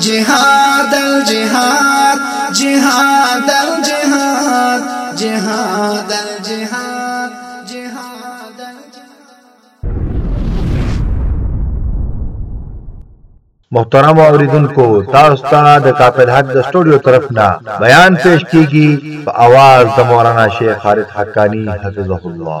جهاد الجهاد جهاد الجهاد جهاد الجهاد جهاد محترم اوریدونکو تاسو ته د کاپل حق د سټوډیو طرف نه بیان پیش کیږي په आवाज د مولانا شیخ خالد حقانی حفظه الله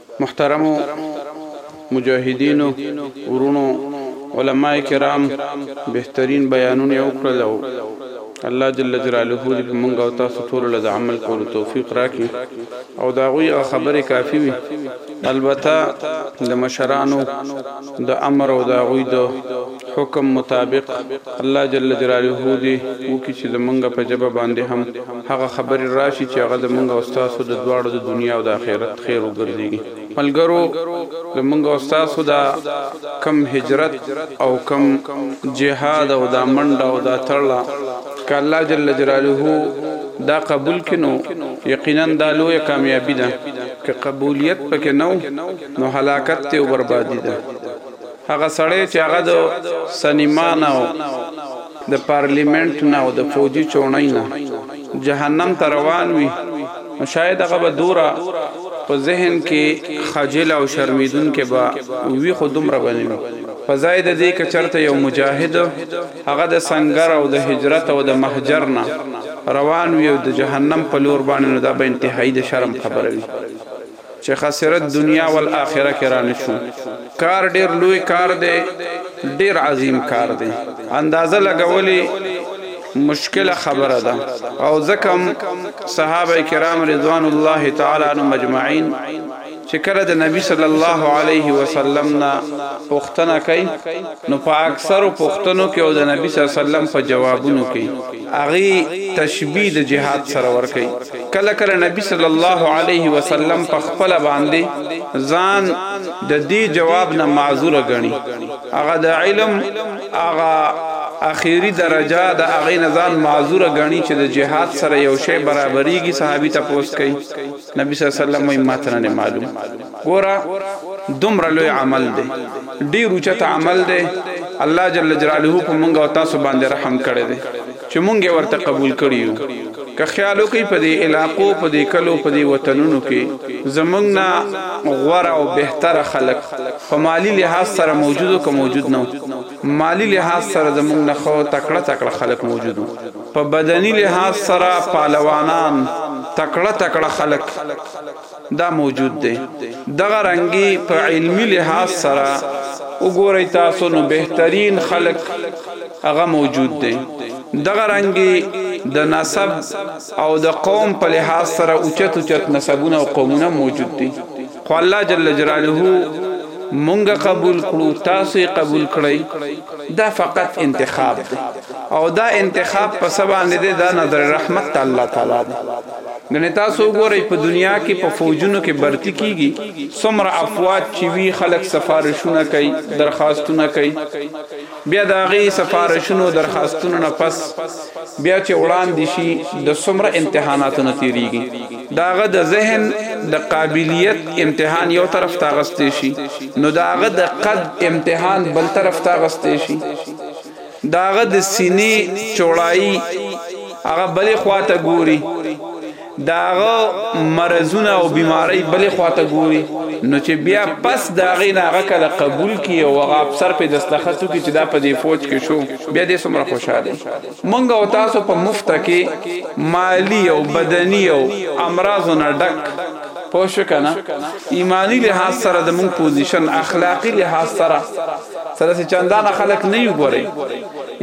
محترمو مجاهدینو ورونو علماء کرام بهترین بیانونه یې وکړل او الله جل جلاله دې په مونږ او تاسو ټولو له د عمل کولو توفیق راکړي او د هغوی هغه خبرې کافي وي البته د مشرانو د امر او د هغوی د حکم مطابق الله جل جلاله دي وکړي چي زمونږ په ژبه باندي هم هغه خبري راشي چي هغه زمونږ او ستاسو د دواړو د دنيا او د اخيرت خير وګرځيږي ملګرو زمونږ او ستاسو دا کم هجرت او کم جهاد او دا منډه او دا تړله که الله جل جلاله دا قبول کینو یقینا دا لوی کامیابی ده که قبولیت پکې نو نو هلاکت ته بربادی ده هغه سړی چې هغه د سنیما نه او د پارلیمنټ نه او د فوجي چوڼۍ نه جهنم ته روان وي نو شاید هغه به دوره په ذهن کې خجل او شرمیدون کې به وی خو دومره بنوي په ځای د دې کې چرته یو مجاهد هغه د سنگر او د هجرت او د محجر نه روان وي او د جهنم په لور باندې نو دا به انتهایی د شرم خبره وي چه خسرت دنیا والآخره کې رانه شو کار ډیر لوی کار دی ډیر عظیم کار دی اندازه لګولی مشکله خبره ده او ځکم صحابه کرام رضوان الله تعالی عنهم اجمعین چې کله د نبی صلی الله علیه وسلم نه پوښتنه کوي نو په اکثر پوښتنو کې او د نبی صلی الله علیه وسلم په جوابونو کې هغه تشبیه د جهاد سره ور کوي کله کله نبی صلی الله علیه وسلم په خپل باندې ځان د دې جواب نه معذور غني هغه د علم هغه اخیری درجه د هغه نزان معذور غني چې د جهاد سره یو شی برابرېږي صحابي تاسو کوي نبی صلی الله علیه وسلم وی ماتنه نه معلوم ګورا دومره لوی عمل دی ډیر اوچت عمل دی الله جل جلاله په مونږ او تاسو باندې رحم کړی دی چې مونږ ورته قبول کړیو که خیالو کې په دې علاقو په دې کلو په دې وطنونو کې زمونږ نه غوړه او بهتره خلک په مالی لحاظ سره موجود او که موجود نه مالي لحاظ سره زموږ نه خو تکړه تکړه خلک موجود وو، په بدني لحاظ سره پهلوانان، تکړه تکړه خلک دا موجود دی، دغه رنګي په علمي لحاظ سره وګورئ تاسو نو بهترین خلک هغه موجود دی، دغه رنګي د نسب او د قوم په لحاظ سره اوچت اوچت نسبونه او قومونه موجود دی. خو الله جل جلاله مونږ قبول کړو تاسو یې قبول کړئ دا فقط انتخاب دی او دا انتخاب په سبا نه دی دا نظر رحمت ته الله تعالی دی غنی تاسو ګورئ په دنیا کې په فوجونو کې برتی کیږي څومره افواج چې وی خلک سفارشونه کوي درخواستونه کوي بیا د هغې سفارشونو درخواستونو نه پس بیا چې وړاندې شي د څومره امتحاناتو نه تیریږي د هغه د ذهن د قابلیت امتحان یو طرف ته غستې شي نو د هغه د قد امتحان بل طرف ته غستې شي داغه د سینې چوړای هغه بلې خواته ګوري د هغه مرزونه او بیماری بلې خواته ګوري نو چې بیا پس د هغې نه هغه کله قبول کی او هغه افسر پې دستخط وکړي چې دا په دې فوج کې شو بیا دې څومره خوشحاله مونږ او تاسو په مفته کې مالی او بدنی او امراضو نه ډک پوه شو کنه ایمانی لحاظ سره د مونږ پوزیشن اخلاقی لحاظ سره سره چندان خلک نه یو ګوري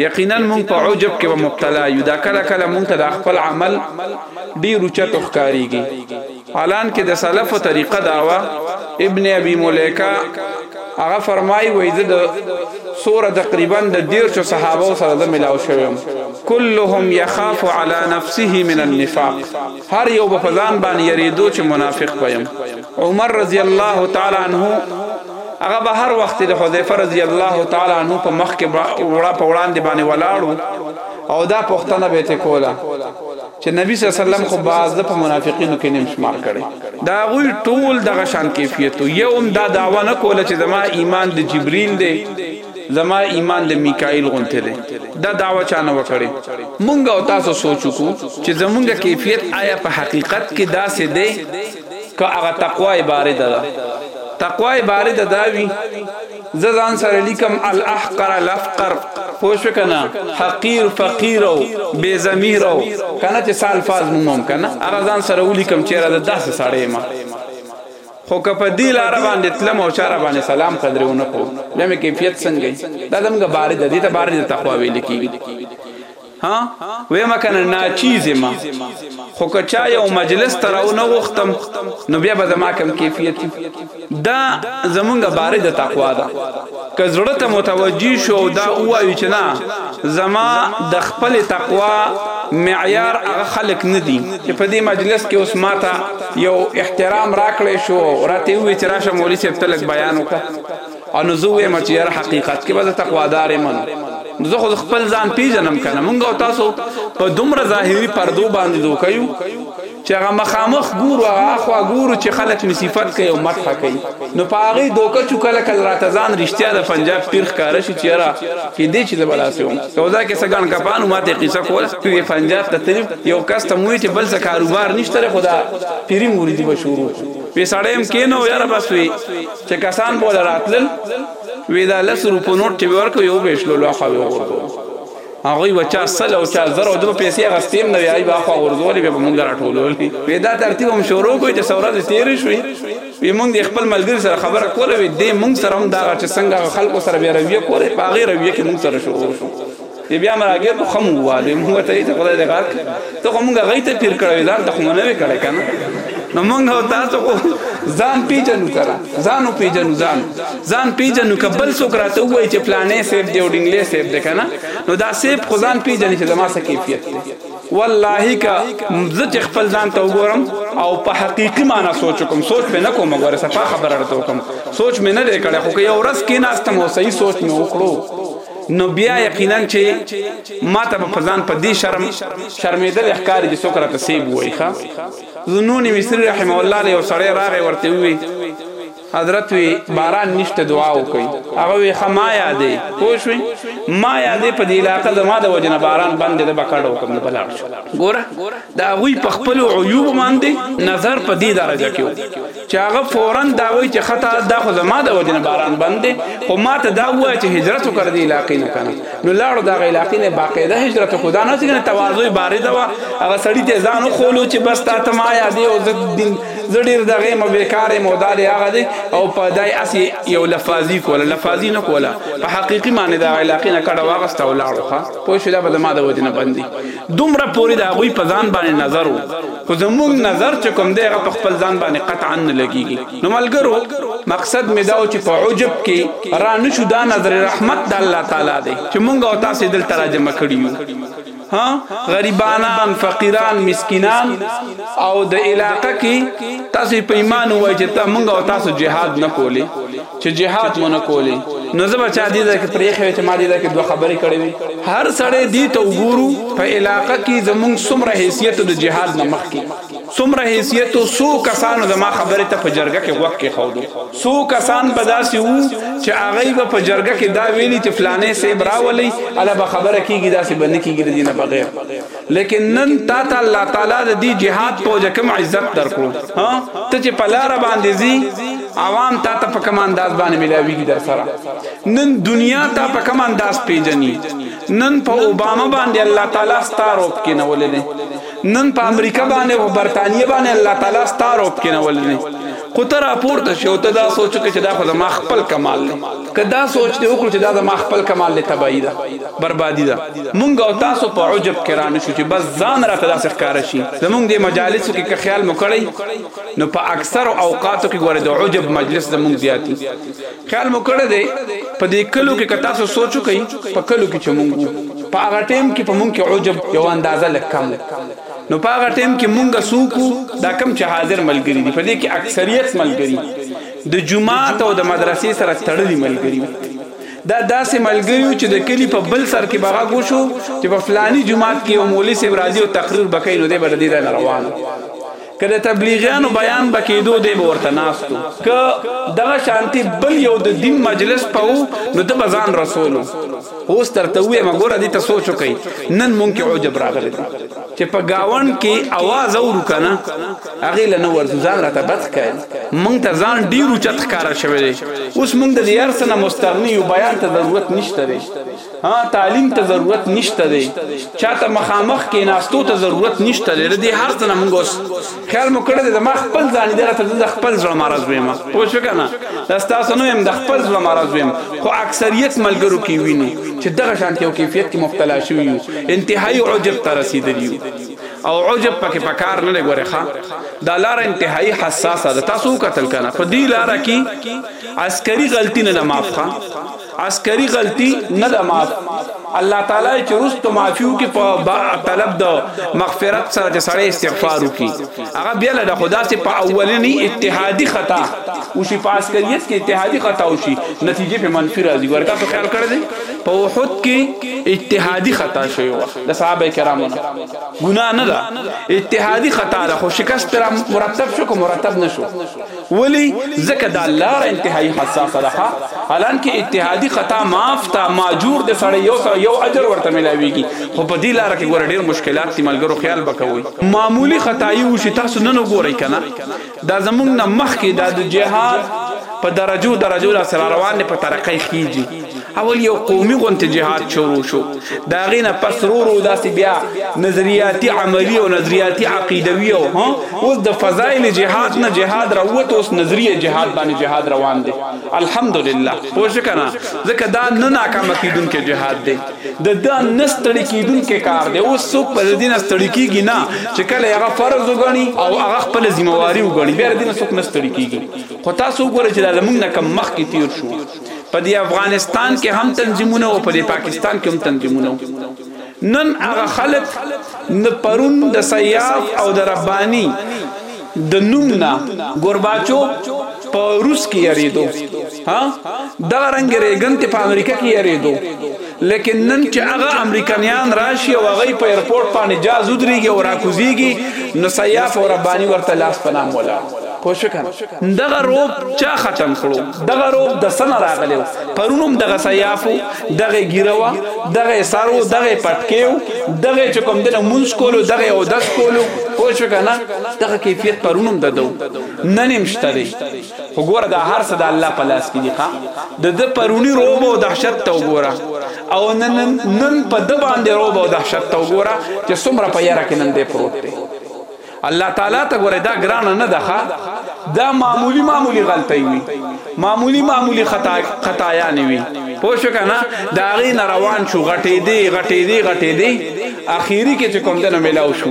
یقینا مونږ په عجب کې و مبتلا یو دا کله کله مونږ ته د خپل عمل ډیر اوچت ښکاریږي الان کې د سلف طریقه داوا ابن ابي مليکه هغه فرمایي وای د سوره تقریبا د دیرشو صحابه سره د ملاو شوم كلهم يخاف على نفسه من النفاق هر یو به په ځان باندې یریدو چې منافق به یم عمر رضی الله تعالی عنه هغه به هر وخت د حذیفه رضی الله تعالی عنه په مخ کې وړا په وړاندې باندې ولاړو او دا پښتنه به ته کوله چې نبی صلی الله علیه وسلم خو باز د منافقینو کې نیم شمار کړي دا غوی ټول دغه شان کیفیت یو هم دا داوا نه کوله چې زما ایمان د جبرئیل دی زما ایمان د میکائیل غونته دی دا دعوه چا نه وکړي مونږ او تاسو سوچ کو چې زمونږ کیفیت آیا په حقیقت کې داسې دی که هغه تقوا عبارت ده تقوا عبارت ده وی زدان سره لیکم الاحقر الافقر پوښ کنا حقیر فقیر او بے ضمیر او کنا چې سال فاز مونږ کنا هغه ځان سره ولیکم چې را ده 10 ساړې ما خو که په دې لار باندې تلم او چاره باندې سلام قدر ونه کو بیا مې کیفیت څنګه دا دمګه بار د دې ته بار د تقوا ویل کیږي ها وې مکنه نا چیز ما خو کچا یو مجلس تراو نه غختم نو بیا به زما کم کیفیت دا زمونږه بار د تقوا ده که زړه ته متوجي شو او دا وایو چې نه زما د خپل تقوا معیار هغه خلک نه دي چې په دې مجلس کې اوس ماته یو احترام راکړې شو راته وی چې راشه مولوی صاحب تلک بیان وکړه او نو زه وایم چې یاره حقیقت کې به زه تقوادار یم زه خو خپل ځان پیژنم کنه مونږ او تاسو په دومره ظاهري پردو باندې دوکایو چې هغه مخامخ ګورو هغه اخوا ګورو چې خلک می صفت کوي او مدح کوي نو په هغه دوکه چې کله کله راته ځان رښتیا د پنجاب پیر ښکاره شي چې را کې دې چې زبلاسي وم او دا کې سګان کپانو ماته قصه کول چې پنجاب ته تلم یو کس ته موي ته بل څه کاروبار نشته خدا پیری موري دی بشورو په سړیم کینو یاره بس وی چې کسان بوله راتلل وی دا لس روپو نوټ چې ورکو یو بشلو لوخه وی ورکو هغه وچا سل او چا زر او دو پیسې غستیم نه وی با خو ورزول به مونږ راټولول وی دا ترتیب هم شروع کوی چې سورات تیر شوی وی مونږ خپل ملګری سره خبره کوله وی دې مونږ سره هم دا چې څنګه خلکو سره بیا رویه کوله په غیر رویه کې مونږ سره شروع شو دی بیا مراګه په خم واله مو ته ته خدای دې غار ته مونږه غیته پیر کړو ځان ته مونږ نه کړه کنه نو مونږ تاسو ځان پیژنو کرا ځانو پیژنو ځان ځان پیژنو کبل څوک راته وای چې پلانې سیب دی او ډنګلې سیب دی کنه نو دا سیب خو ځان پیژنې چې زما څه کیفیت دی والله کا زه چې خپل ځان ته وګورم او په حقيقي معنی سوچ کوم سوچ مې نه کوم غوړ صفه خبره راته کوم سوچ مې نه لري کړه خو که یو ورځ کې ناستم او صحیح سوچ مې وکړو نو بیا یقینا چې ما ته په ځان په دې شرم شرمېدل احکار دي سوکره ته سیب وای ښا زنونی مصری رحم الله له سړی راغې ورته وی حضرت وی باران نشته دعا وکي هغه وی خما یادې پوه شوي ما یادې په دې علاقه زما د وجنه باران باندې د بکړه وکم نه بلاړ شو ګوره دا غوي په خپل عیوب باندې نظر په دې درجه کې چې هغه فورا دا وی چې خطا دا خو زما د وجنه باران باندې خو ما ته دا وای چې هجرت وکړ دې علاقې نه کنه نو لاړو دا علاقې نه باقاعده هجرت خدا نه څنګه تواضع بارې دا هغه سړی ته ځان خولو چې بس تا ته ما یادې او دین زه ډیر دغه مو بیکار مو دا دی هغه دی او په دای اسی یو لفاظی کوله لفاظی نه کوله په حقيقي معنی دا علاقې نه کډه واغسته ولاړو ښا پوه شو دا به ما د وجه نه باندې دومره پوری دا غوي په ځان باندې نظر وو خو زموږ نظر چې کوم دی هغه په خپل ځان باندې قطعا نه لګيږي نو ملګرو مقصد می دا چې په عجب کې را نشو دا نظر رحمت د الله تعالی دی چې مونږ او تاسو دلته راجمع کړیو ها غریبانان فقیران مسکینان او د علاقې کې تاسو په ایمان وای چې تا مونږ او تاسو جهاد نه کولی چې جهاد مونږ کولی نو زه بچا دي دا کې پرې خو چې ما دي دا کې دوه خبرې کړې وي هر سړی دي ته وګورو په علاقې کې زمونږ څومره حیثیت د جهاد نه مخ کې څومره حیثیت او سو کسانو زما خبره ته په جرګه کې وخت کې خودو سو کسان به داسې وو چې هغه به په جرګه کې دا ویلي چې فلانه سیب راولي الا به خبره کیږي داسې باندې کیږي د دینه بغیر لیکن نن تا ته الله تعالی د دې جهاد په جکم عزت درکو ها ته چې پلار باندې زی عوام تا ته په کوم انداز باندې ملاویږي در سره نن دنیا تا په کوم انداز پیژني نن په اوباما باندې الله تعالی ستاره وکینولې نن په امریکا باندې او برتانیې باندې الله تعالی ستاره وکینول نه خو ته راپورته شو ته دا سوچ کې چې دا خو ما خپل کمال دی که دا سوچ دی وکړو چې دا ما خپل کمال له تبعی ده بربادی ده مونږ او تاسو په عجب کې رانه شو چې بس ځان راته داسې ښکار شي زمونږ د مجالسو کې که خیال مو کړی نو په اکثر اوقاتو کې ګوره د عجب مجلس زمونږ زیاتی خیال مو کړی دی په دې کلو کې کتا سو سوچ کوي په کلو کې چې مونږ په هغه ټیم کې په مونږ کې عجب یو اندازه لکم نو په هغه ټیم کې مونږ سوکو دا کم چې حاضر ملګری دي په دې کې اکثریت ملګری د جمعات او د مدرسې سره تړلي ملګری دا داسې ملګریو چې د کلی په بل سر کې بغا ګوشو چې په فلانی جمعات کې یو مولوی سیب راځي او تقریر بکې نو دې بر دې دا روان که د تبلیغیانو بیان به کېدو دی به ورته ناستو که دغه شانتی بل یو د دین مجلس په وو نو د بزان رسولو اوس ترته وې مګور دې ته سوچو کوي نن مونږ کې عجب راغلی چې په گاون کې आवाज اورو کنه هغه لنه ورته ځان راته بد کړي مونږ ته ځان ډیرو چت ښکارا شوی دی اوس مونږ د یار سره مستغنی یو بیان ته ضرورت نشته دی ها تعلیم ته ضرورت نشته دی چاته مخامخ کې ناستو ته ضرورت نشته دی د هر څه موږ اوس خیال مو کړی د ما خپل ځان دی راته د خپل ځړ مرز ویم پوه شو کنه دا تاسو نو هم د خپل ځړ مرز ویم خو اکثریت ملګرو کې وینو چې دغه شانتي او کیفیت کې مبتلا شوی یو انتهایی عجب ته رسیدلی یو او عجب پکې پکار نه لګوري ښا دا لار انتهایی حساسه ده تاسو قتل کنه په دې لار کې عسکري غلطی نه معاف ښا عسکری غلطی نه ده معاف الله تعالی چې رستو معافیو کې په طلب د مغفرت سره چې سړی استغفار وکي هغه بیا له خدا سي په اولنی اتحادی خطا او شي په عسکریت کې اتحادی خطا او شي نتیجه په منفي راځي ورته په خیال کړی دی په وحد کې اتحادی خطا شوی و د صحابه کرامو نه ګناه نه ده اتحادی خطا ده خو شکست مرتب شو کو مرتب نشو ولی ځکه دا لاره انتهایی حساسه ده حالانکه اجتهادی خطا معاف تا ماجور د سړی یو سره یو اجر ورته ملاویږي خو په دې لاره کې ګوره ډیر مشکلات دي ملګرو خیال بکوي معمولی خطایی وشي تاسو نن وګورئ کنه دا زمونږ نه مخکې دا د جهاد په درجو درجو لا سره روان دي په ترقۍ خیږي اول یو قومي غونته جهاد شروع شو دا غینه پس رو رو داسې بیا نظریاتي عملی او نظریاتي عقیدوي او ها اوس د فضایل جهاد نه جهاد راوت اوس نظریه جهاد باندې جهاد روان دی الحمدلله پوه شو کنه ځکه دا نه ناکام کیدونکې جهاد دی د دا نستړی کیدونکې کار دی اوس څوک په دې نستړی کیږي نه چې کله هغه فرض وګڼي او هغه خپل ذمہ واری وګڼي بیا دې څوک نستړی کیږي خو تاسو وګورئ چې دا لمونږ نه کم مخ کې تیر شو په دې افغانستان کې هم تنظیمونه او په دې پاکستان کې هم تنظیمونه نن هغه خلک د پرون د سیاف او د ربانی د نوم نه ګورباچو په روس کې یریدو ها دا رنګ ریګن ته په امریکا کې یریدو لیکن نن چې هغه امریکایان راشي او هغه په ایرپورټ باندې جاز ودرېږي او راکوزيږي نو سیاف او ربانی ورته لاس پنام ولا پوښ کنه دغه روب چا ختم کړو دغه روب د سن راغلو پرونم دغه سیافو دغه ګیروا دغه سارو دغه پټکیو دغه چکم دنه مونږ کولو دغه او دس کولو پوښ کنه دغه کیفیت پرونم ددو ننیم شته خو ګوره دا هر څه د الله په لاس کې دي ښا د د پرونی روب او دهشت ته وګوره او نن نن په د باندې روب او دهشت ته وګوره چې څومره په یاره کې نن دی پروت دی الله تعالی ته ګوره دا ګران نه ده دا معمولی معمولی غلطی وي معمولی معمولی خطا خطایا نه وي پوه شو کنه دا غي روان شو غټې دی غټې دی غټې دی اخیری کې چې کوم دنه ملاو شو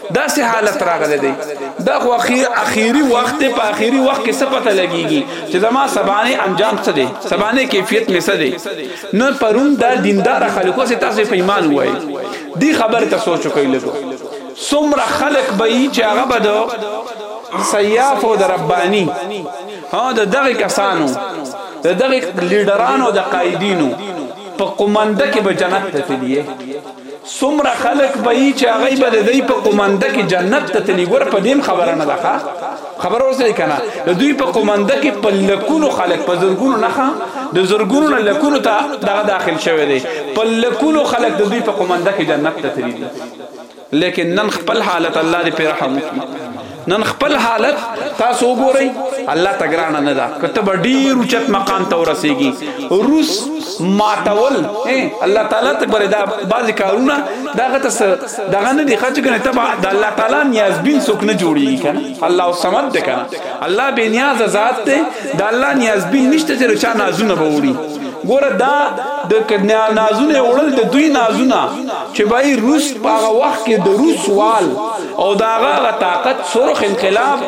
داسې حالت راغلی دی دا خو اخیری وخت دی په اخیری وخت کې څه پته لګیږي چې زما سبانه انجام څه دی سبانه کیفیت می څه دی نه پرون دا دیندار خلکو سه تاسو په ایمان وای دی خبر ته سوچ کوي لګو سمره خلق به چې هغه به دو سیاف او ربانی ها د دغه کسانو د دغه لیډرانو د قائدینو په قومنده کې به جنت ته تللی څومره خلک به یي چې هغه به د دوی په قومنده کې جنت ته تللی ګور په دې خبره نه ده خبر اوسې کنه د دوی په قومنده کې په لکونو خلک په زرګونو نه د زرګونو نه لکونو ته دغه داخل شوی دی په لکونو خلک د دوی په قومنده کې جنت ته تللی لیکن نن خپل حالت الله دې په رحم وکړي نن خپل حالت تاسو وګورئ الله تګرانه نه دا کتب ډیر اوچت مقام ته ورسیږي روس ماتول الله تعالی ته بر دا بعضی کارونه دا غته دغه نه دی خچ کنه تبع د الله تعالی نیاز بین سوک نه جوړیږي کنه الله صمد ده کنه الله به نیاز ذات ته د الله نیاز بین نشته چې رچا نازونه بوري ګوره دا د کډنیا نازونه وړل د دوی نازونه چې بای روس په هغه وخت کې د روس وال او دا هغه طاقت سرخ انقلاب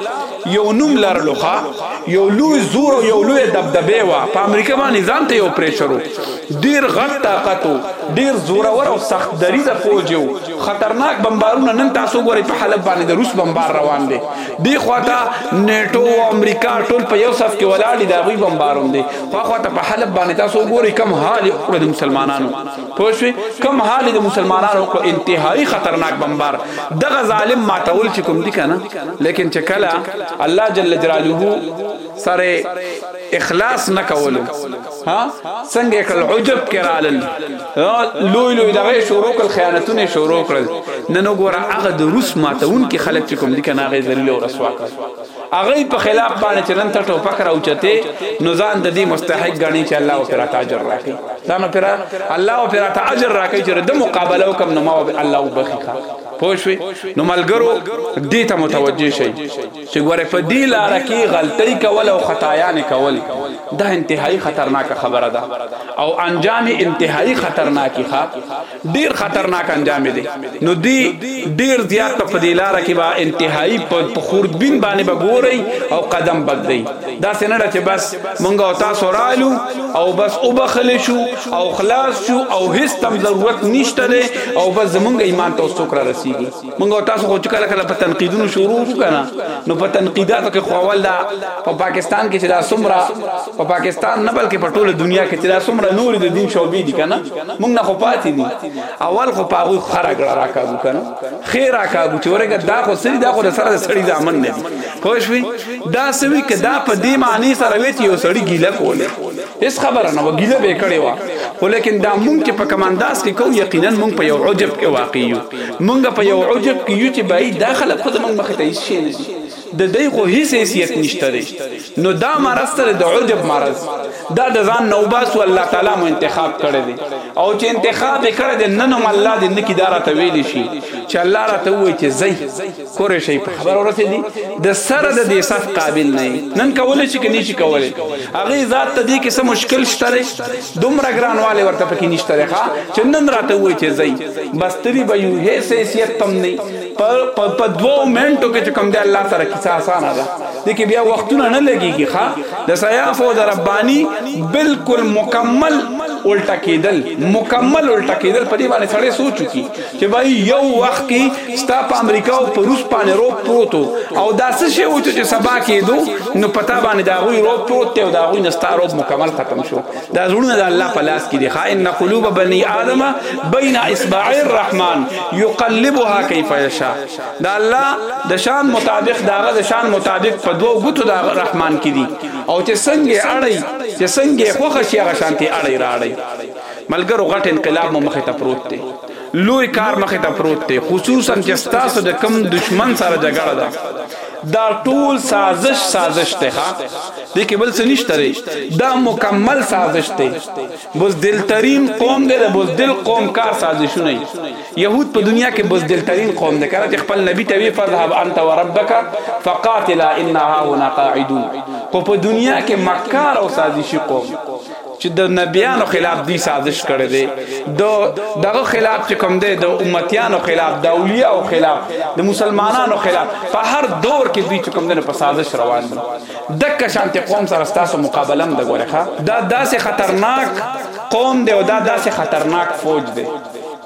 یو نوم لرلو ښا یو لوی زور او یو لوی دبدبه وا په امریکا باندې ځان ته یو پریشرو ډیر غټ طاقت ډیر زورور او سخت دریزه فوج یو خطرناک بمبارونه نن تاسو ګورئ په حلب باندې د روس بمبار روان دی دی خواته نیټو او امریکا ټول په یو صف کې ولاړ دي دا غوي بمبارون دي خو خواته په حلب باندې تاسو ګورئ کم حال د مسلمانانو پوه شوې کوم حال د مسلمانانو کو انتهایی خطرناک بمبار دغه ظالم ماتول چې کوم دي کنه لیکن چې کله الله جل جلاله سره اخلاص نه کولو ها څنګه کل عجب کرالل لوی لوی دغه شروع کل خیانتونه شروع کړل نن وګوره هغه د روس ماتون کې خلک چې کوم دي کنه غي ذلیل او رسوا کړ هغه په خلاف باندې چې نن ته ټوپک راوچته نو ځان د دې مستحق غني چې الله او پراته اجر راکړي دا نو پرا الله او پراته اجر راکړي چې د مقابله وکم نو ما الله وبخښه پوښوي نو ملګرو دې ته متوجه شي چې ګوره په دې لار کې غلطي کول او خطایا نه کول دا انتهایی خطرناک خبره ده او انجام انتهایی خطرناکي ښه ډیر خطرناک انجام دی نو دی ډیر زیات په دې لار کې با انتهایی په خوردبین باندې بګوري او قدم بګدي دا سنړه چې بس مونږ او تاسو رالو او بس او بخل شو او خلاص شو او هیڅ تم ضرورت نشته دی او بس زمونږ ایمان ته څوک را رسیږي مونږ تاسو خو چې کله کله په تنقیدونو شروع شو کنه نو په تنقیداتو کې خوول دا په پاکستان کې چې دا سمرا په پاکستان نه بلکې په ټوله دنیا کې چې دا سمرا نور د دین شوبې دي کنه مونږ نه خو پاتې دي اول خو پاغوي خره ګړه راکاږو کنه خیر راکاږو چې ورګه دا خو سړي دا خو سره سړي دا امن نه پوه شوي دا سوي کې دا په دې معنی سره وی چې یو سړي ګیله کوله هیڅ خبره نه وګیله به کړې و ولیکن دا مونږ چې په کمانداز کې کوم یقینا مونږ په یو عجب کې واقع یو مونږ په یو عجب کې یو چې بای دا خلک خو زمونږ مخ ته هیڅ شي نه دي د دې خو هیڅ حیثیت نشته دی نو دا مرض سره د عجب مرض دا د ځان نو باسو الله تعالی مو انتخاب کړی دی او چې انتخاب کړی دی نن هم الله دې نکي دارا ته ویل شي چې الله را ته وایي چې زئی کورې شي په خبر ورسېدي د سره د دې صف قابل نه نن کولې چې کني شي کولې هغه ذات ته دې کې څه مشکل شته دومره ګرانواله ورته پکې نشته ښا چې نن راته وای چې زئی بس تری به یو هیڅ حیثیت تم نه په دوو منټو کې چې کوم دی الله سره کیسه اسانه ده د کې بیا وختونه نه لګيږي ښا د سیاف او د ربانی بالکل مکمل الټا کېدل مکمل الټا کېدل په دې باندې سړی سوچ کی چې وای یو وخت کې ستا په امریکا او په روس باندې روپ پروت او دا څه شی و چې سبا کېدو نو پتا باندې دا غوي روپ پروت او دا غوي نستا روپ مکمل ختم شو دا زړونه د الله په لاس کې دي خائن قلوب بني ادم بین اصبع الرحمن یقلبها کیف یشاء دا الله د شان مطابق داغه د شان مطابق په دوو غوتو د رحمان کې دي او چې څنګه اړي چې څنګه خوخه شي هغه شانتي اړي راړي ملګرو غټ انقلاب مو مخه ته پروت دی لوی کار مخه ته پروت دی خصوصا چې ستاسو د کم دشمن سره جګړه ده دا ټول سازش سازش ته ها د کې بل څه نشته دی دا مکمل سازش دی بس دل ترين قوم دی بس دل قوم کار سازشونه يهود په دنیا کې بس دل ترين قوم دی کړه چې خپل نبی ته وی فذهب انت وربك فقاتلا انها هنا قاعدون خو په دنیا کې مکار او سازشي قوم چې د نبیانو خلاف دی سازش کړي دي د دغه خلاف چې کوم دی د امتیانو خلاف د اولیاء او خلاف د مسلمانانو خلاف په هر دور کې دوی چې کوم دی په سازش روان دي دک شانت قوم سره ستاسو مقابله هم د ګورخه دا داسې خطرناک قوم دی او دا داسې خطرناک فوج دی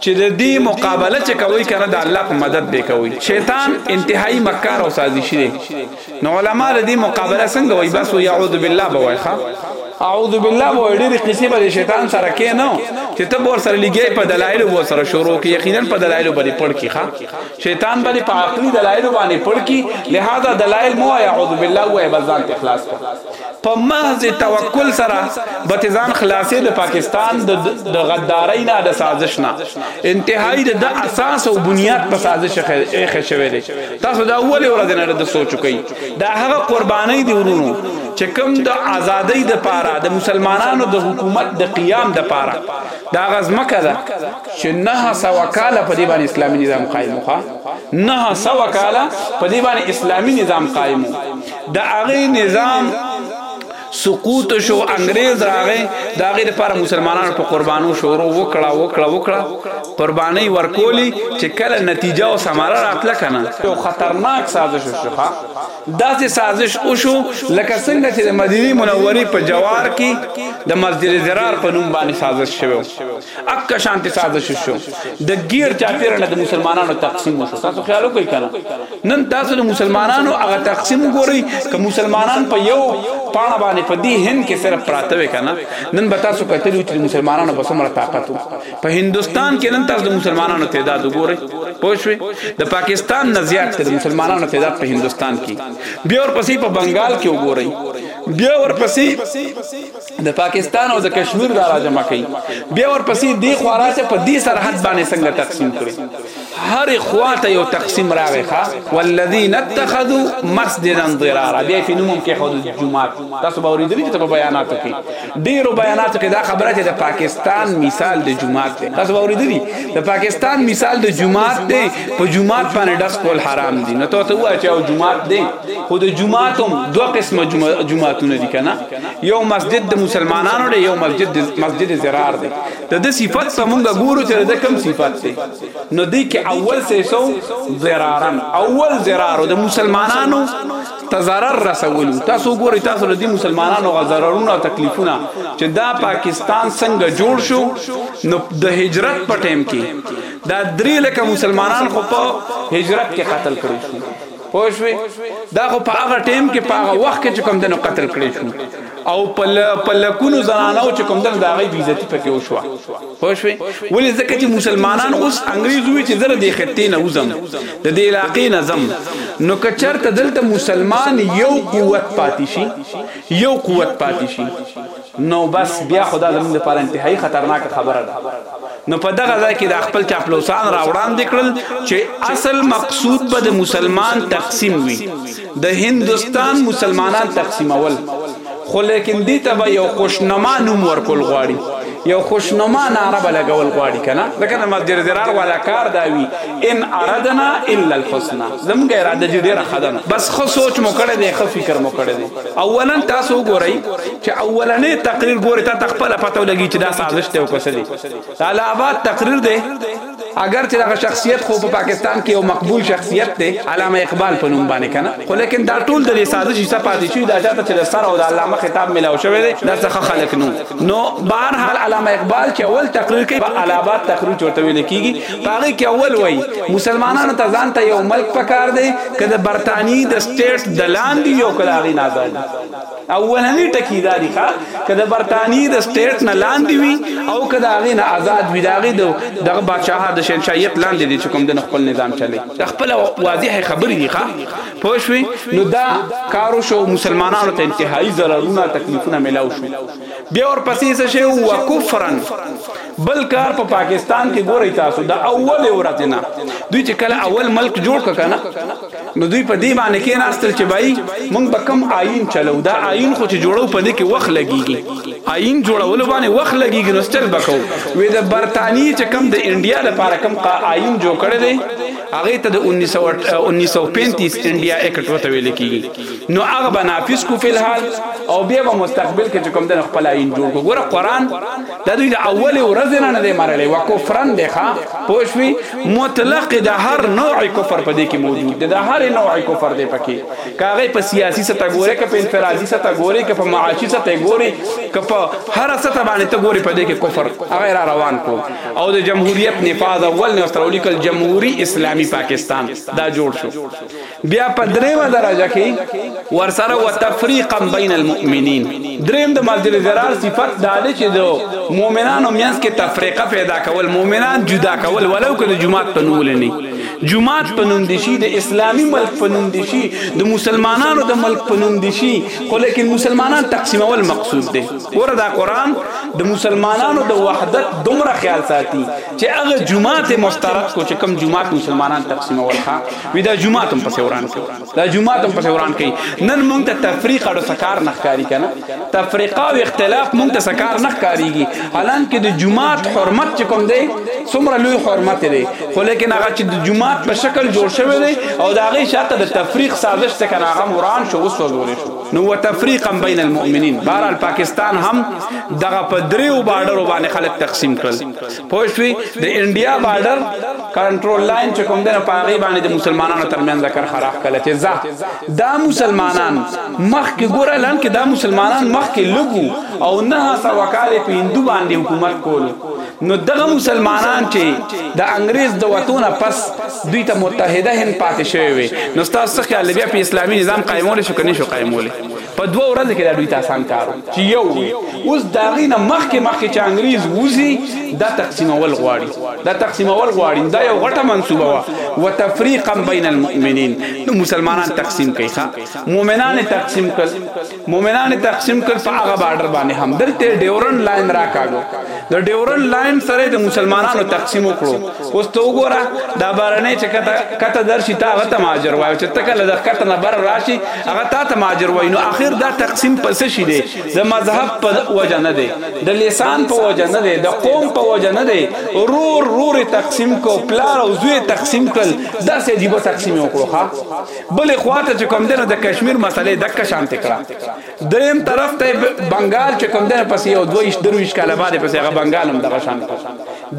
چې د دې مقابله چې کوي کنه د الله په مدد به کوي شیطان انتهایی مکار او سازشي دی نو علما د دې مقابله څنګه وای بس یعوذ بالله بوای ښا اعوذ بالله بوای ډېر قصې به شیطان سره کې نه چې ته بور سره لګي په دلایل وو سره شروع کې یقینا په دلایل باندې پړ کی ښا شیطان باندې په عقلي دلایل باندې پړ کی لہذا دلایل مو یعوذ بالله وای بس ځان ته خلاص په محض توکل سره به ځان خلاصې د پاکستان د غدارۍ نه د سازش نه انتهایی د اساس او بنیاد په سازش خې شوی دی تاسو دا اولې ورځ نه د سوچ کوي دا هغه قرباني دی ورونو چې کوم د ازادۍ د پاره د مسلمانانو د حکومت د قیام د پاره دا غزمکه ده چې نه سوا کاله په دې باندې اسلامي نظام قائم وخا نه سوا کاله په دې باندې اسلامي نظام قائم دا هغه نظام سقوط شو انګريز راغې دا غیر لپاره مسلمانانو په قربانو شورو وکړه وکړه وکړه قرباني ورکولي چې کله نتیجه او ثمره راتله کنه یو خطرناک سازش شو ښا داسې سازش وشو لکه څنګه چې د مدینه منورې په جوار کې د مسجد زرار په نوم باندې سازش شوی اک شانتی سازش شو د غیر چاپیر نه د مسلمانانو تقسیم وشو تاسو خیال وکړئ کنه نن تاسو د مسلمانانو هغه تقسیم ګورئ ک مسلمانان په یو پاڼه باندې په دې هند کې صرف پراته وي کنه نن به تاسو کتلی چې مسلمانانو په سمره طاقت په هندستان کې نن تاسو د مسلمانانو تعداد وګورئ پوښوي د پاکستان نه زیات د مسلمانانو تعداد په هندستان کې بیا ورپسې په بنگال کې وګورئ بیا ورپسې د پاکستان او د کشمیر دا راجمع کړي بیا ورپسې دی خو راځه په دې سرحد باندې څنګه تقسیم کړي هر خواته یو تقسیم راغی ښا والذین اتخذوا مسجدا ضرارا بیا په نوم کې حدود جمعات تاسو به ورېدلی چې په بیاناتو کې ډیرو بیاناتو کې دا خبره چې د پاکستان مثال د جمعات دی تاسو به ورېدلی د پاکستان مثال د جمعات دی په جمعات باندې داس کول حرام دي نو ته ته وایې چې جمعات دی خو د جمعاتم دوه قسمه جمعاتونه دي کنه یو مسجد د مسلمانانو دی یو مسجد د مسجد زرار دی د د صفت سمونګه ګورو چې د کم صفت دی نو دی کې اول سه سو زرارن اول زرارو د مسلمانانو تزرر رسول تاسو ګورئ تاسو د مسلمانانو غزررونو او تکلیفونه چې دا پاکستان څنګه جوړ شو نو د هجرت په ټیم کې دا درې لکه مسلمانان خو په هجرت کې قتل کړی شو پوه شوې دا خو په هغه ټیم کې په هغه وخت کې چې کوم دنو قتل کړی شو او په په لکونو زنانو چې کوم دنو دا غي بیزتی پکې وشو پوه شوې ولې ځکه چې مسلمانان اوس انګریز وی چې زره د خطې نه وزم د دې علاقې نه زم نو کچرته دلته مسلمان یو قوت پاتې شي یو قوت پاتې شي نو بس بیا خو دا زموږ لپاره انتهایی خطرناکه خبره ده. نو په دغه ځای کې دا خپل چاپلوسان را وړاندې کړل چې اصل مقصود به د مسلمان تقسیم وي، د هندوستان مسلمانان تقسیمول، خو لیکن دې ته به یو خوشنما نوم ورکول غواړي، یو خوشنما نعره به لګول غواړي که نه؟ ځکه د مسجد ضرار والا کار دا وي، ان اردنا الا الحسنی، زموږ اراده جی ډېره ښه ده، بس ښه سوچ مو کړی دی، ښه فکر مو کړی دی. اولا تاسو وګورئ چې اولنې تقریر ګورئ ته تخپل پته لګی چې دا سازش ته وکړي تعالی آباد تقریر دی اگر چې دا شخصیت خو په پاکستان کې یو مقبول شخصیت دی علامه اقبال په نوم باندې کنه خو لیکن دا ټول د سازش حصہ پاتې شوی دا چاته چې د سر او د علامه خطاب ملاو شوی دی دا څخه خلق نو نو بهر حال علامه اقبال چې اول تقریر کوي په علامه تقریر چورته ویل کیږي باغی کې اول وای مسلمانانو ته ځان ته یو ملک پکار دی که د برتانی د سټیټ د لاندې یو کلاغي نازان اولنی ټکی دا دی ښا که د برتانی د سټیټ نه لاندې وي او که دا غي نه آزاد وي دا غي د دغه بادشاہ د شنشایت لاندې دي چې کوم د خپل نظام چلی د خپل واضح خبرې دي ښا پوه شوي نو دا کارو شو مسلمانانو ته انتهایی ضررونه تکلیفونه ملاو شو بیا ورپسې څه شی وکفرن بل کار په پاکستان کې ګورئ تاسو د اول ورځ نه دوی چې کله اول ملک جوړ ککنه نو دوی په دې باندې کې ناستل چې بای مونږ به کم آئین چلو دا آئین خو چې جوړو په دې کې وخت لګيږي آئین جوړول باندې وخت لګيږي نو ستل بکو وې د برتانی چې کم د انډیا لپاره کم آئین جوړ کړی دی هغه ته د 1935 انډیا اکټ وته ویل کیږي نو هغه بنافس کو فلحال او بیا په مستقبل کې چې کوم د خپل آئین جوړ کو ګوره قران دا دوی د اولې ورځې نه نه دی مرلی و کفرن دی ښه پوه شوي مطلق د هر نوع کفر په دې کې موجود دی د هر نوع کفر دی پکې که هغه په سیاسي سطح ګورې که په انفرادي سطح ګورې که په معاشي سطح ګورې که په هر سطح باندې ته ګورې په دې کې کفر هغه را روان کړو او د جمهوریت نفاذ اول نه سره ولیکل جمهوریت اسلامی پاکستان دا جوړ شو بیا په دریمه درجه کې ورسره وتفریقا بین المؤمنین دریم د مصدر ضرار صفت دا دی چې د مؤمنانو مینس کې تفریقه پیدا کول مؤمنان جدا کول ولو که د جماعت په نوم لنی جماعت په نوم دي شي د اسلامي ملک په نوم دي شي د مسلمانانو د ملک په نوم دي شي خو لیکن مسلمانان تقسیمول مقصود دی ګوره دا قران د مسلمانانو د وحدت دومره خیال ساتي چې هغه جماعت مشترک کو چې کم جماعت مسلمانان تقسیمول ښه وی دا جمعه تم پس وران کوي دا جمعه تم پس وران کوي نن مونږ ته تفریقه د سکار نخکاری کنه تفریقه او اختلاف مونږ ته سکار نخکاریږي الان کې د جمعه حرمت چې کوم دی څومره لوی حرمت دی خو لیکن هغه چې د جمعه په شکل جوړ شوی دی او دا غي شاته د تفریق سازش ته کنه هغه وران شو اوس وزول شو نو وتفریقا بین المؤمنین بهر پاکستان هم دغه په دریو بارډر باندې خلک تقسیم کړل پوه شوي د انډیا بارډر کنټرول لاین چې کوم دنه پاغي باندې د مسلمانانو ترمنځ ذکر خراخ کله چې ځه دا مسلمانان مخ کې ګوره لن کې دا مسلمانان مخ کې لګو او نه سا وکاله په هندو باندې حکومت کول نو دغه مسلمانان چې د انګريز د وتونه پس دوی ته متحده هند پاتې شوی وي نو تاسو څه خیال بیا په اسلامي نظام قائمول شو کني شو قائمول په دوه ورځې کې دا ډوی تاسان کارو چې یو وي اوس دا غینه مخکې مخکې چې انګریز وزي دا تقسیمول غواړي دا تقسیمول غواړي دا یو غټه منصوبه وا وتفریقا بین المؤمنین نو مسلمانان تقسیم کوي ښا مؤمنان تقسیم کړ مؤمنان تقسیم کړ په هغه بارډر باندې هم دلته ډیورن لاین راکاګو د ډیورن لاین سره د مسلمانانو تقسیم وکړو اوس ته وګوره دا بارنې چې کته کته درشي تا غته ماجر وایو چې تکل د کته نه بر راشي هغه تا ته ماجر وایو نو اخر دا تقسیم پس شي دی د مذهب په وجه نه دی د لسان په وجه نه دی د قوم په وجه نه دی رور رور تقسیم کو پلار او زوی تقسیم کړ دا سه عجیب تقسیم وکړو ها بل خواته چې کوم دنه د کشمیر مسلې دک شانت کړه دریم طرف ته بنگال چې کوم دنه پس یو دویش درویش کاله بعد پس هغه بنگال هم دغه شان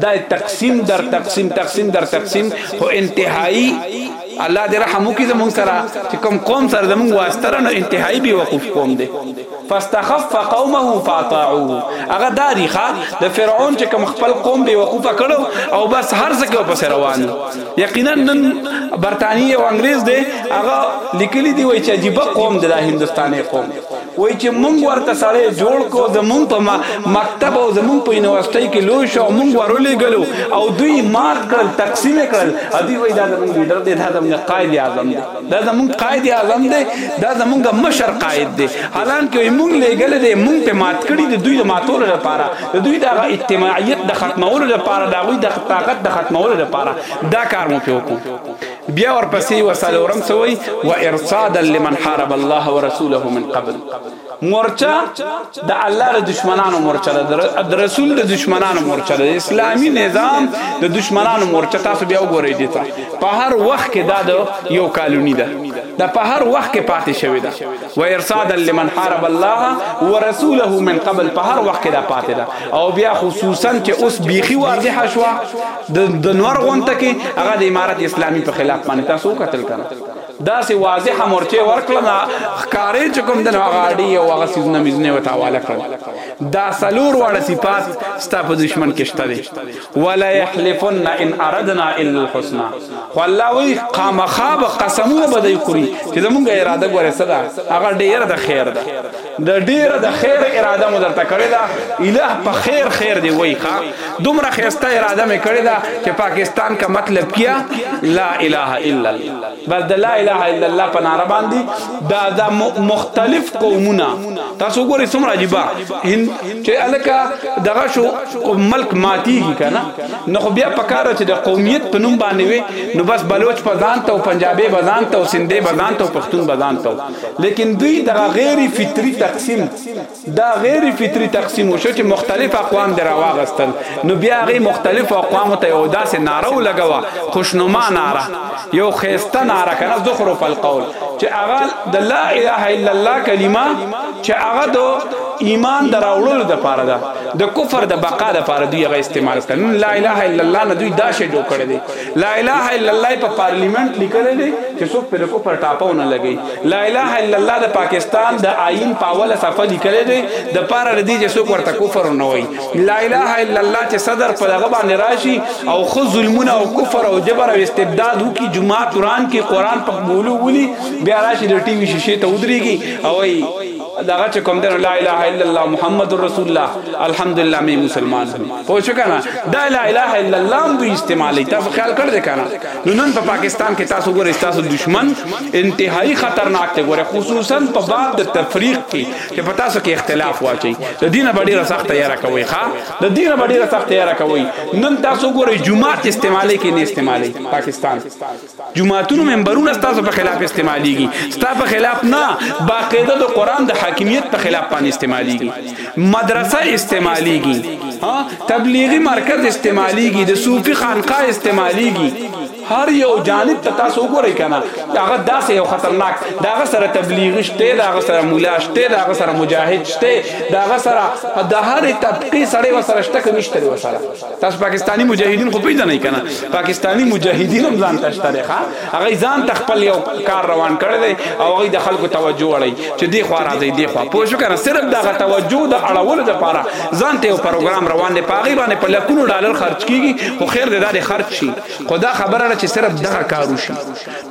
دا تقسیم در تقسیم تقسیم در تقسیم هو انتهایی الله دې رحم وکړي زموږ سره چې کوم قوم سره زموږ واسطه نه انتهایی بي وقوف قوم دی فاستخف قومه فاطاعوه هغه داریخه د فرعون چې کوم خپل قوم بي وقوف کړو او بس هر څه کې پس روان یقینا نن برتانی او انګريز دی هغه لیکلي دی وای چې عجیب قوم دی د هندستاني قوم وای چې مونږ ورته سړی جوړ کو زمونږ په مکتب او زمونږ په یونیورسيټي کې لوی شو مونږ ورولې غلو او دوی مات کړل تقسیم کړل ادي وای دا زمونږ لیډر دی دا زمونږ قائد اعظم دی دا زمونږ قائد اعظم دی دا زمونږ مشر قائد دی حالانکه مونږ لګل دی مونږ ته مات کړی دی دوی ماتول لپاره د دوی د اجتماعیت د ختمولو لپاره د غوی د طاقت د ختمولو لپاره دا کار مو پیو کو بیا ورپسې وسلورم سوی و ارصادا لمن حارب الله ورسوله من قبل مورچا د الله د دشمنانو مورچا د رسول د دشمنانو مورچا د اسلامی نظام د دشمنانو مورچا تاسو بیا وګورئ دي په هر وخت کې دا د یو کالونی ده دا په هر وخت کې پاتې شوی ده وارصادا لمن حارب الله ورسوله من قبل په هر وخت کې دا پاتې ده او بیا خصوصا چې اوس بیخي واضحه شو د نور غونته کې هغه د امارت اسلامي په خلاف باندې تاسو قتل کړه دا سي واضحه مورچه ورکړه نه ښکارې چې کوم د غاډي او هغه سيزونه مزنه وتاواله کړ دا سلور وړه صفات ستا په دشمن کې شته دي ولا يحلفن ان اردنا الا الحسنى خو الله وی قامخا به قسمونه بدای خوري چې زمونږه اراده غوړې صدا هغه ډیر د خیر ده د ډیر د خیر اراده مو درته کړې ده الہ په خیر خیر دی وای ښا دومره خیسته اراده مې کړې ده چې پاکستان کا مطلب کیا لا اله الا الله بس د لا اله الا الله په ناره باندې دا د مختلف قومونه تاسو ګورئ څومره عجیب چې الکه دغه شو ملک ماتیږي کنه نو خو بیا پکاره چې د قومیت په نوم باندې وي نو بس بلوچ په ځان ته او پنجابي په ځان ته او سندي په ځان ته او پښتون په ځان ته لیکن دوی دغه غیر فطری تقسیم دا غیر فطری تقسیم شو چې مختلف اقوام دراواغستل نو بیا غي مختلف اقوام ته یو داسې ناره ولګوا خوشنما ناره یو خيسته ناره کنه زخرف القول چې هغه د لا اله الا الله کلمه چې هغه د ایمان دراوړلو د پاره ده د کفر د بقا د پاره دی هغه استعمال کړي لا اله الا الله نه دوی دا شی جوړ کړي دي لا اله الا الله په پارلیمنت لیکل دي چې څوک پر کفر ټاپونه لګي لا اله الا الله د پاکستان د آئین پاوله صفه لیکل دي د پاره دي چې څوک ورته کفر نه وایي لا اله الا الله چې صدر په دغه باندې راشي او خو ظلمونه او کفر او جبر او استبداد وکي جمعه قران کې قران په بولو ولي بیا راشي د ټي وي شیشه ته ودرېږي او دغه چې کوم دنه لا اله الا الله محمد رسول الله الحمدلله مې مسلمان هم پوه شو کنه دا لا اله الا الله هم دوی استعمالي تاسو خیال کړ دې کنه نو نن په پاکستان کې تاسو ګورئ تاسو دشمن انتهایی خطرناک دی ګوره خصوصا په باب د تفریق کې چې په تاسو کې اختلاف واچي د دینه باندې را سخت یاره کوي ښا د دینه باندې را سخت یاره کوي نن تاسو ګورئ جمعات استعمالي کې نه استعمالي پاکستان جمعاتونو منبرونه تاسو په خلاف استعماليږي تاسو په خلاف نه باقاعده د قران د حاکمیت په خلاف باندې استعماليږي مدرسه استعماليږي ها تبلیغي مرکز استعماليږي د صوفي خانقاه استعماليږي هر یو جانب ته تاسو وګورئ کنه هغه داسې یو خطرناک داغه سره تبلیغ شته داغه سره مولا شته داغه سره مجاهد شته داغه سره د هر طبقه سره وسره شته کني شته وسره تاسو پاکستانی مجاهدین خو پیژنئ کنه پاکستانی مجاهدین هم ځان تشتره ښا هغه ځان تخپل یو کار روان کړی دی او هغه د خلکو توجه وړي چې دی خو راځي دی خو پوه شو کنه صرف دغه توجه د اړولو لپاره ځان ته یو پروګرام روان دی پاغي باندې په لکونو ډالر خرج کیږي خو خیر دې دا خرج شي خو دا خبره ده چې صرف دغه کار وشي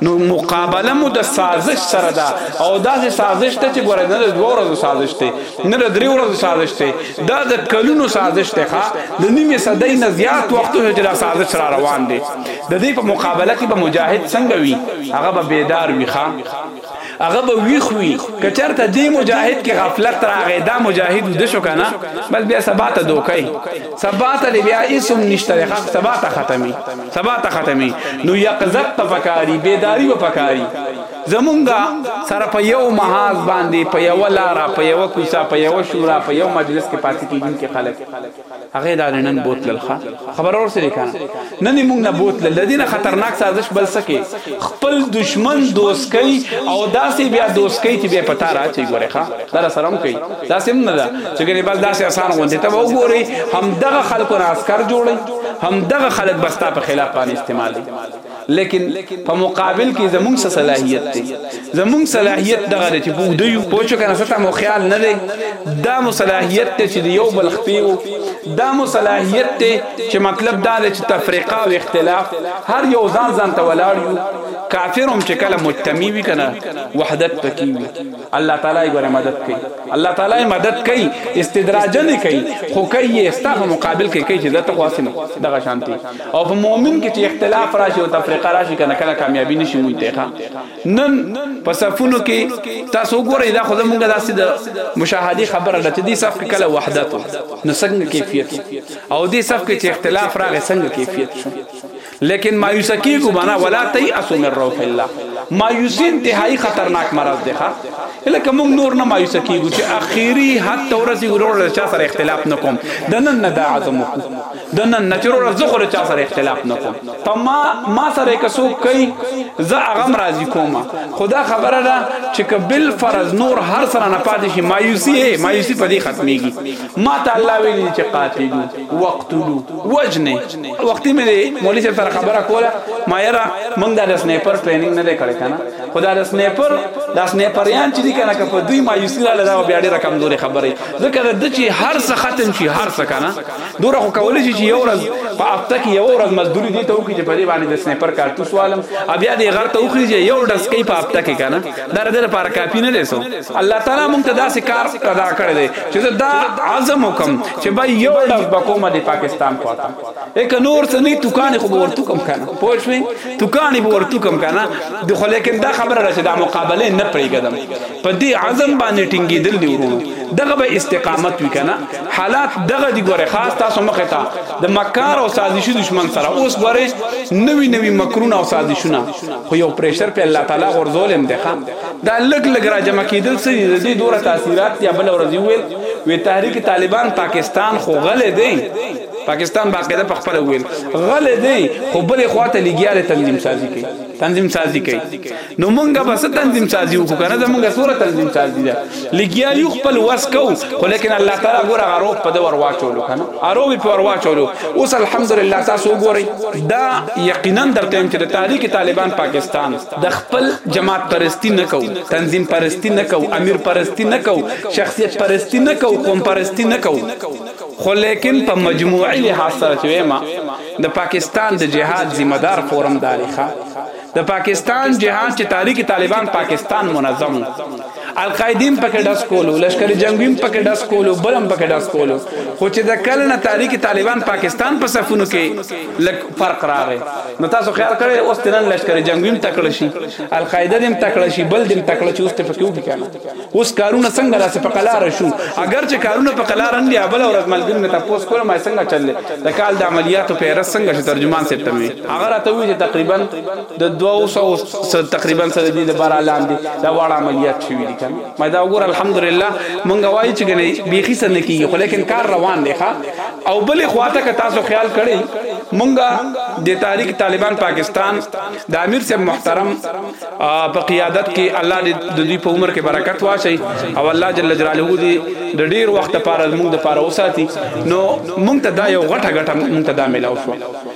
نو مقابله مو د سازش سره ده او دا چې سازش ته چې ګوره نه د دوه ورځو سازش ته نه د درې ورځو سازش ته دا د کلونو سازش ته ښه د نیمې صدۍ نه زیات وخت چې دا سازش را روان دی د دې په مقابله کې به مجاهد څنګه وي هغه به بیدار وي ښه هغه به ویخ وي که چرته دی مجاهد کې غفلت راغی دا مجاهد ود شو کنه بس بیا سبا ته دوکای سبا ته بیا اسم نشته خاص سبا ته ختمي سبا ته ختمي نو یقظت په پکاري بیداری په پکاري زمونږه سره په یو محاذ باندې په یو لار په یو کوڅه په یو شورا په یو مجلس کې پاتې کیږي کې خلک هغه دا نن بوتل ښه خبر اور سره کنه نن موږ نه بوتل لدینه خطرناک سازش بل سکے خپل دشمن دوست کوي او داسې بیا دوست کوي چې بیا پتا را چي ګوره ښه دا سره هم کوي دا سم نه ده چې ګنې بس داسې آسان غونډه ته وګوري هم دغه خلکو نه عسكر جوړي هم دغه خلک بستا په خلاف باندې استعمالي لیکن په مقابل کې زمونږ څه صلاحیت دی زمونږ صلاحیت دغه چې په ودیو پوښو کنه ستاسو مو خیال نه دی دا مو صلاحیت ته چې یو بل خپیو دا مو صلاحیت ته چې مطلب دا دی چې تفریقه او اختلاف هر یو ځان ځان ته ولاړ یو کافرم چې کله مجتمع وی کنه وحدت پکې وی الله تعالی ګوره مدد کوي الله تعالی مدد کوي استدراجن کوي خو کوي ستا په مقابل کې کوي چې د تقواسم دغه شانتي او په مؤمن کې چې اختلاف راشي او تفریقه راشي کنه کله کامیابی نشي مونته نن په صفونو کې تاسو ګورئ دا خو زمونږ داسې د مشاهدي خبره ده چې دې صف کې کله وحدت نو څنګه کیفیت او دې صف کې چې اختلاف راغی څنګه کیفیت شو لیکن مایوس کیږو بنا ولا تیأسوا من روح الله مایوسی انتهایی خطرناک مرض دی ښا لکه موږ نور نه مایوس کیږو چې اخیری حد تورسی ورور چا سره اختلاف نکوم د نن نه دا عزم وکړو د نن نه چرور زه خو چا سره اختلاف نکوم په ما ما سره کسو کوي زه هغه راضی کوم خدا خبره ده چې کبل فرض نور هر سره نه پاتې شي مایوسی مایوسی په دې ختميږي ما ته الله ویلي چې قاتلو وقتلو وجنه وختي مې دی مولوی صاحب سره خبره کوله ما یرا موږ د سنیپر ټریننګ نه کړی کنه خدا د سنیپر د سنیپریان چې دي کنه که په دوی مایوسی را لدا بیا ډیره کمزوري خبره ځکه د چې هر څه ختم شي هر څه کنه دوره خو کولای شي چې یو ورځ په هفته کې یو ورځ مزدوري دي ته وکړي چې په دې باندې د سنیپر کارتوس والم بیا دې غر ته وخري چې یو ډس کوي په هفته کې کنه دا د لپاره کافي نه دی سو الله تعالی موږ ته داسې کار ادا کړی دی چې دا عزم وکم چې به یو ډز بکومه د پاکستان خواته یک نور څه نه توکان خو ورته کم کنه پوه شئ توکان به ورته کم کنه د خو لیکن دا خبره راځي دا مقابله نه پریګدم په دې عزم باندې ټینګیدل دی ورونو دغه به استقامت وکنه حالات دغه دی ګوره خاص تاسو مخه تا د مکار او سازشي دشمن سره اوس ګوره نوی نوی مکرونه او سازشونه خو یو پریشر په الله تعالی غرزول هم ده دا لګ لګ را جمع کیدل سړي د دې دوره تاثیرات یا بل ورځ ویل وی تحریک طالبان پاکستان خو غلې دی پاکستان باقاعده په خپل ویل غلې دی خو بلې خواته لګیاله تنظیم سازی کوي تنظیم سازی کوي نو مونږه بس تنظیم سازی وکړو کنه زمونږه سوره تنظیم سازی ده لګیا یو خپل وس کو خو لیکن الله تعالی ګور غرو په دور واچولو کنه ارو په ور واچولو اوس الحمدلله تاسو ګورئ دا یقینا درته چې تحریک طالبان پاکستان د خپل جماعت پرستی نه کو تنظیم پرستی نه کو امیر پرستی نه کو شخصیت پرستی نه کو قوم پرستی نه کو خو لیکن په مجموعي لحاظ سره چې ما د پاکستان د جهاد ذمہ دار فورم داریخه د پاکستان جهاد چې تحریک طالبان پاکستان منظم القاعدیم پکې ډس کولو لشکري جنگیم پکې ډس کولو بلم پکې ډس کولو خو چې د کله نه تحریک طالبان پاکستان په صفونو کې لک فرق راغی نو تاسو خیال کړئ اوس تنن لشکري جنگیم تکړه شي القاعده دیم تکړه شي بل دیم تکړه چې اوس ته پکې وګی کنه اوس کارونه څنګه داسې په قلار شو اگر چې کارونه په قلار نه دی بل ورځ ملګری مې تاسو کوله ما څنګه چللې د کال د عملیاتو په رس څنګه چې ترجمان سپټمې هغه راته وی چې تقریبا د 200 تقریبا سره دي د بار اعلان دي دا واړه عملیات شوي دي کنه ما دا وګور الحمدلله مونږ وایي چې غني بيخي سن کیږي خو لیکن کار روان دی ښا او بل خواته که تاسو خیال کړئ مونږ د تحریک طالبان پاکستان د امیر صاحب محترم په قیادت کې الله دې د دوی په عمر کې برکت واچي او الله جل جلاله دې د ډیر وخت لپاره مونږ د پاره وساتي نو مونږ ته دا یو غټه غټه مونږ ته دا ملاو شو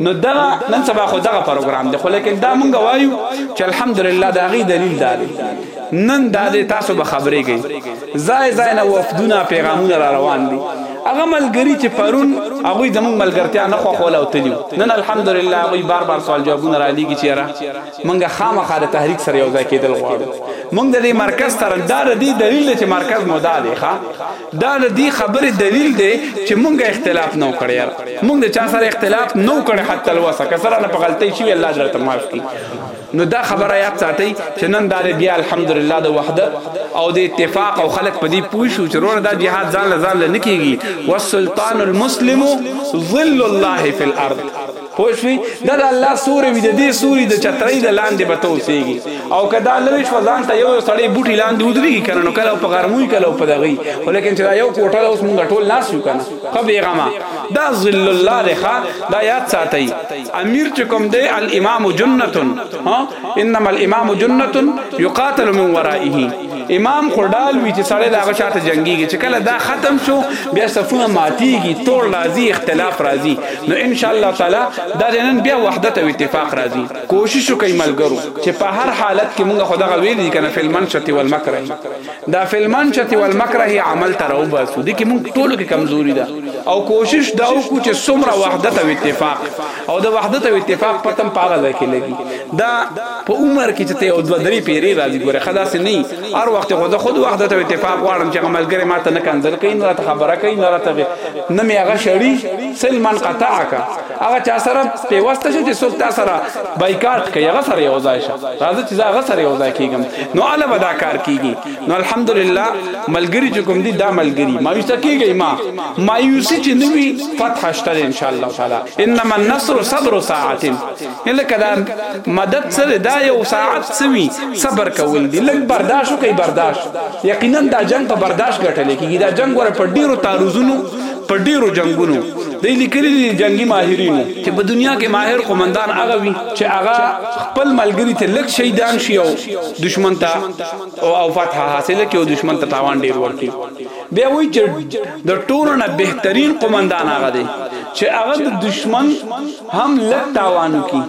نو دغه نن سبا خو دغه پروګرام دی خو لیکن دا مونږ وایو چې الحمدلله دا غي دلیل دا دی نن دا دی تاسو به خبرې کوي ځای ځای نه وفدونه پیغامونه را روان دي هغه ملګری چې پرون هغه زموږ ملګرتیا نه خو خول او تلیو نن الحمدلله هغه بار بار سوال جوابونه را لېږي چیرې مونږه خامخا د تحریک سره یو ځای کېدل غواړو مونږ د مرکز ترندار دي دلیل چې مرکز مودا دی ښا دا د دې خبرې دلیل دی چې مونږه اختلاف نو کړی مونږ د چا سره اختلاف نو کړی حتی الوسه کسره نه پغلطی شي الله دې ته معاف کړي نو دا خبره یاد ساتي چې نن دار بیا الحمدلله د وحدت او د اتفاق او خلق په دې پوه شو چې رونه دا جهاد ځان له ځان نه کیږي والسلطان المسلم ظل الله فی الارض پوه شوي دا د الله سوري وي د دې سوري د چترۍ د لاندې به ته اوسېږي او که دا لرې شوه ځان ته یو یو سړی بوټي لاندې ودرېږي که نه نو کله په غرمو وي کله په دغه وي خو لیکن چې دا یو کوټه ده اوس مونږ ټول ناست یو که نه ښه بېغمه دا ظل الله دی ښه دا یاد ساتئ امیر چې کوم دی الامام جنتن انما الامام جنتن یقاتل من ورائه امام خړډال وی چې سړی داغه شاته جنگيږي چې کله دا ختم شو بیا صفونه ماتيږي ټول راځي اختلاف راځي نو ان شاء الله تعالی دا د نن بیا وحدت او اتفاق راځي کوشش وکړئ ملګرو چې په هر حالت کې مونږ خدغه ویل دي کنه فل منشت والمکره دا فل منشت والمکره عمل تر او باسو دي کې مونږ ټولو کې کمزوري ده او کوشش دا وکړو چې څومره وحدت او اتفاق او د وحدت او اتفاق پتم پاغه ځای کې لګي دا په عمر کې چې ته او دوه درې پیری راځي ګوره خلاص نه هر وخت خو زه خود وخت ته اتفاق غواړم چې ملګری ماته نه کنزل کین نه ته خبره کین نه ته نه می هغه شړی سل من قطعک هغه چا سره پیوسته شي چې څوک تاسو سره بایکاټ کوي هغه سره یو ځای شه راځه چې هغه سره یو ځای کیږم نو اله ودا کار کیږي نو الحمدلله ملګری چې کوم دی دا ملګری مایوس کیږي ما مایوسی چې نوی فتح شته ان شاء الله تعالی انما النصر صبر ساعه لکه دا مدد څه دی دا یو ساعت څه وي صبر کول دي لږ برداشت وکړئ برداشت یقینا دا جنګ په برداشت ګټل کېږي دا جنګ ور په ډیرو تعرضونو په ډیرو جنگونو د لیکلي دي جنگي ماهرینو چې په دنیا کې ماهر قومندان هغه وي چې هغه خپل ملګری ته لک شهیدان شي او دشمن ته او فتح حاصله کوي او دشمن ته تاوان ډیر ورکړي بیا وایي چې د ټولو نه بهترین قومندان هغه دی چې هغه د دشمن هم لږ تاوان کی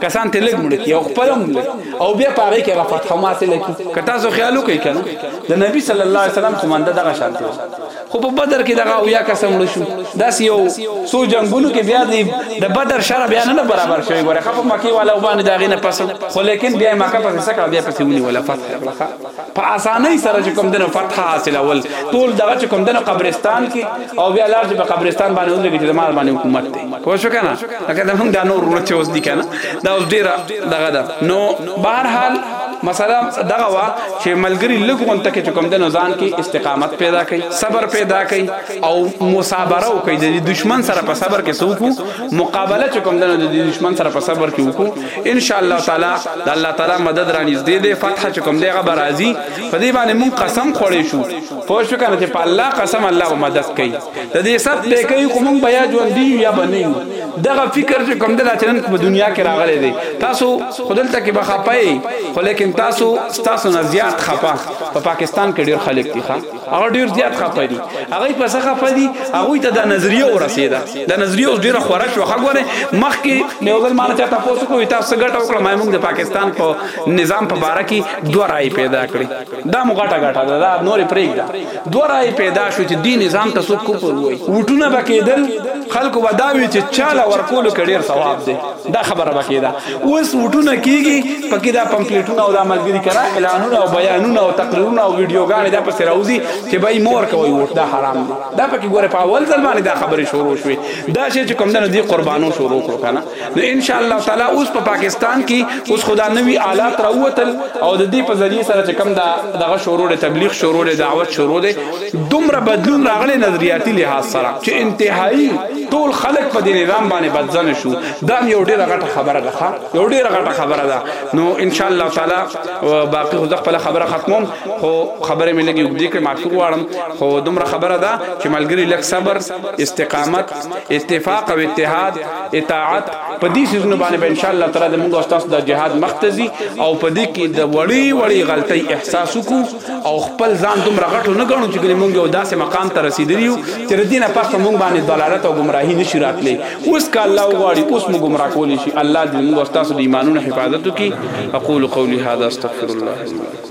کسان ته لږ مړ کی او خپل هم لږ او بیا پاره کې غفات خماسه لکی که تاسو خیال وکړئ کنه د نبی صلی الله علیه وسلم قومنده دغه شانته خو په بدر کې دغه او یا قسم مړ شو داس یو سو جنگونو کې بیا د بدر شر بیا نه برابر شوی ګوره خپ مکی والا وبانه داغه نه پس خو لیکن بیا مکه پس سکه بیا پس ونی ولا فتح په اسانۍ سره چې کوم دنه فتح حاصل اول ټول دغه چې کوم دنه قبرستان کې او بیا لار چې په قبرستان باندې ولګي چې مال باندې حکومت دی پوه شو کنه لکه دا موږ دا نور ورته چې اوس دي کنه دا اوس ډیر دغه ده نو بهر حال مثلا دغه وا چې ملګری لګون ته چې کوم دنه ځان کې استقامت پیدا کړي صبر پیدا کړي او مصابره وکړي د دشمن سره په صبر کې سوکو مقابله چې کوم دنه د دشمن سره په صبر کې وکړو ان شاء الله تعالی د الله تعالی مدد را نږدې دی فتح چې کوم دی غبر راځي په دې باندې مون قسم خوړې شو پوه شو کنه چې په الله قسم الله به مدد کوي د دې سب به کوي کوم بیا ژوند دی یا بنې دغه فکر چې کوم دی چې نن په دنیا کې راغلي دی تاسو خدلته کې بخپای خو لیکن تاسو تاسو نه زیات خپه په پاکستان کې ډیر خلک دي ښا هغه ډیر زیات خپه دي هغه په څه خپه دي هغه ته د نظریه ورسیدا د نظریه اوس ډیره خوره شو هغه غره مخکې نو ځل مانه ته تاسو کوی تاسو ګټه وکړه ما موږ د پاکستان په نظام په باره کې دوه رائے پیدا کړې دا موږ ګټه ګټه دا نور پرېګ دا دوه رائے پیدا شو چې دین نظام تاسو کو پروي وټونه بکیدل خلکو وداوی چې چاله ورکول کډیر ثواب دی دا خبره بکیدا اوس وټونه کیږي پکې دا پمفلیټونه او دا ملګری کرا اعلانونه او بیانونه او تقریرونه او ویډیوګانې دا پسې راوځي چې بای مور کوي وټ دا حرام دي دا پکې ګوره په اول ځل باندې دا خبرې شروع شوې دا شی چې کوم دنو دي قربانو شروع کړو کنه نو ان شاء الله تعالی اوس په پاکستان کې اوس خدا نوی آلات راوتل او د دې په ذریعہ سره چې کوم دا دغه شروع له تبلیغ شروع له دعوت شروع دي دومره بدلون راغلي نظریاتي لحاظ سره چې انتهایی ټول خلک په دې نظام باندې بدزن شو دا هم یو ډیره غټه خبره ده یو ډیره غټه خبره ده نو ان شاء الله تعالی باقی خو خپل خبره ختموم خو خبره مې لګي وګدي کې معافي غواړم خو دومره خبره ده چې ملګری لک صبر استقامت اتفاق او اتحاد اطاعت په دې سيزونو باندې ان شاء الله تعالی د موږ استاد د جهاد مختزي او په دې کې د وړي وړي غلطي احساس کو او خپل ځان دومره غټو نه غنو چې ګنې مونږ یو داسې مقام ته رسیدلی یو چې د دینه پخته مونږ باندې دلالت او گمراهی نشي راتلی اوس که الله وغواړي اوس مو ګمراه کولی شي الله دې مونږ او تاسو د ایمانونو حفاظت وکړي اقول قولی هذا استغفر الله